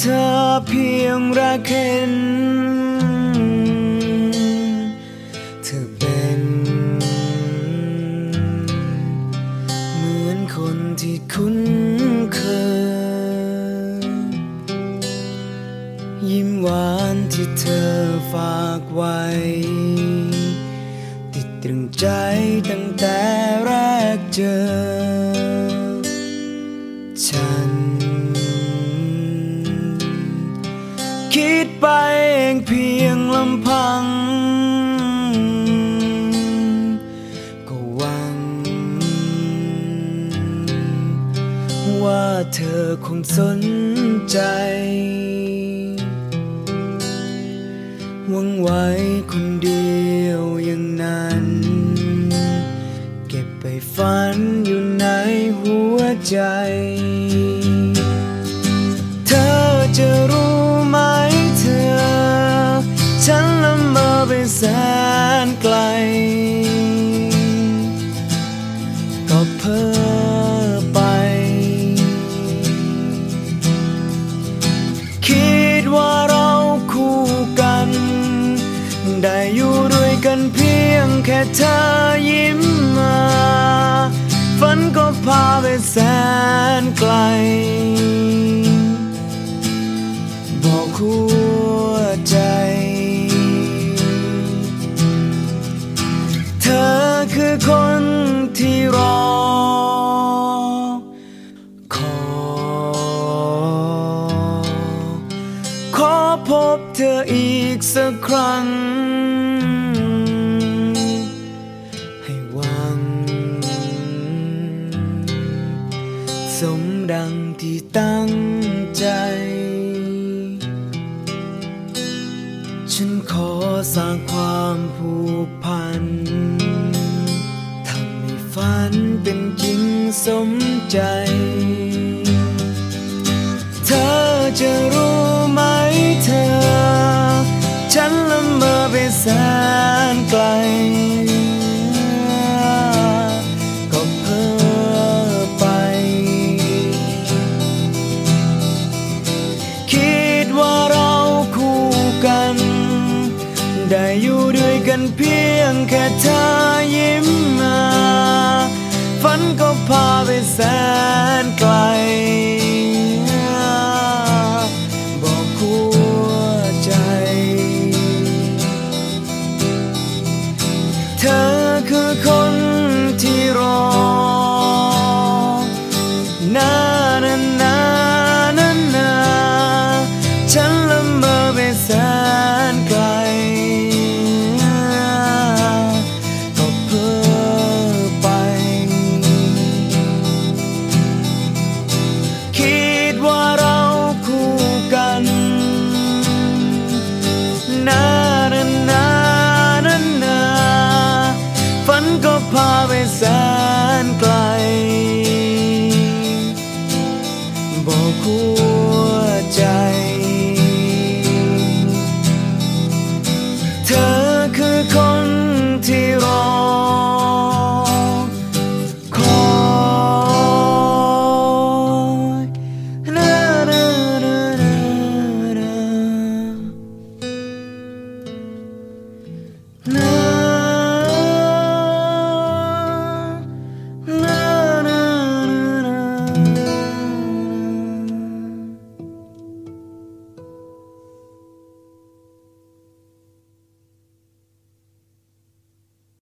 เธอเพียงรักเห็น เธอเป็น เหมือนคนที่คุ้นเคย ยิ้มหวานที่เธอฝากไว้ ติดตรึงใจตั้งแต่แรกเจอ ว่าเธอคงสนใจหวังไว้คนเดียวอย่างนั้น เก็บไปฝันอยู่ในหัวใจ เธอยิ้มมา ฝันก็พาไปแสนไกล บอกหัวใจ เธอคือคนที่รอขอขอพบเธออีกสักครั้ง สร้างความผูกพันทำให้ฝันเป็นจริงสมใจ เธอจะรู้ไหมเธอ ฉันละเมอไปแสน ได้อยู่ด้วยกันเพียงแค่เธอยิ้มมา ฝันก็พาไปแสน ที่